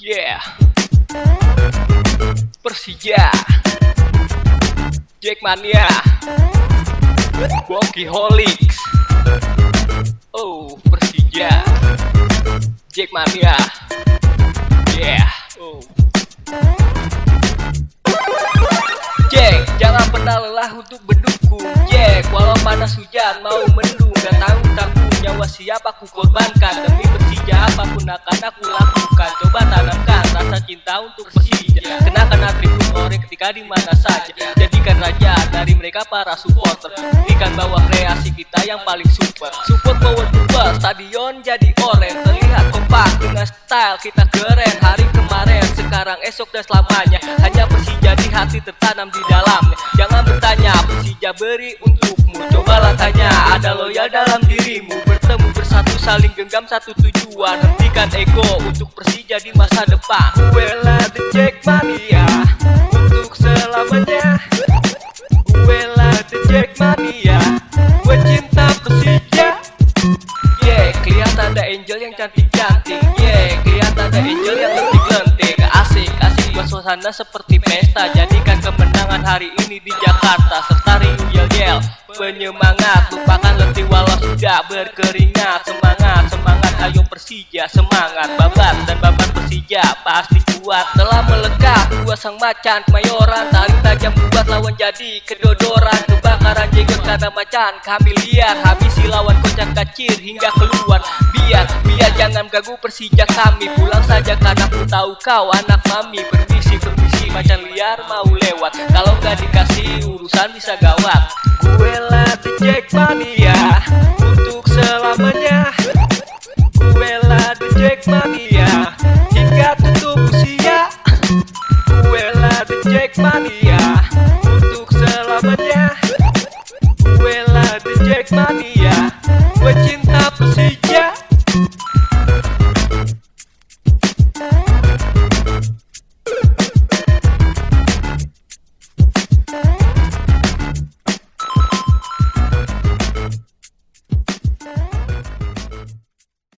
Yeah Persija. Jackmania. Holics. Oh Persija. Jackmania. Yeah. Oh. Jack, jangan pernah lelah untuk berdukung Jack, walau panas hujan mau mendung. Dan tahu takut nyawa siapa aku korbankan. Demi Persija apa pun akan aku lakukan cinta untuk Persija Kenakan atribut orang ketika di mana saja. Jadikan raja dari mereka para supporter. Berikan bahwa kreasi kita yang paling super. Support power super, stadion jadi oren Terlihat kompak dengan style kita keren. Hari kemarin, sekarang esok dan selamanya. Hanya Persija di hati tertanam di dalamnya. Jangan bertanya, Persija beri untukmu. Cobalah tanya, ada loyal dalam dirimu Bersatu saling genggam satu tujuan. Hentikan ego untuk Persija di masa depan. Bella the Jackmania Untuk selamanya. Bella the Jackmania Gue cinta Persija Yeah, kelihatan ada angel yang cantik-cantik. Yeah, kelihatan ada angel yang lentik-lentik Asik, asik buat suasana seperti pesta. Jadikan kemenangan hari ini di Jakarta. Serta riuh yel-yel Penyemangat, lupakan letih walau sudah berkeringat. Semangat, semangat, ayo Persija Semangat, babat dan babat Persija Pasti kuat, telah melekat Dua sang macan, kemayoran Tali tajam buat lawan jadi kedodoran. Kebakaran jenggot karena macan. Kami lihat, habisi lawan kocak kacir Hingga keluar, biar, biar jangan ganggu Persija kami. Pulang saja karena ku tahu kau anak mami. Permisi, permisi, macan liar mau lewat. Kalau gak dikasih urusan bisa gawat Gue latih Jackmania Untuk selamanya. Gue latih Jackmania Hingga tutup usia. Gue latih Jackmania Untuk selamanya. Gue latih Jackmania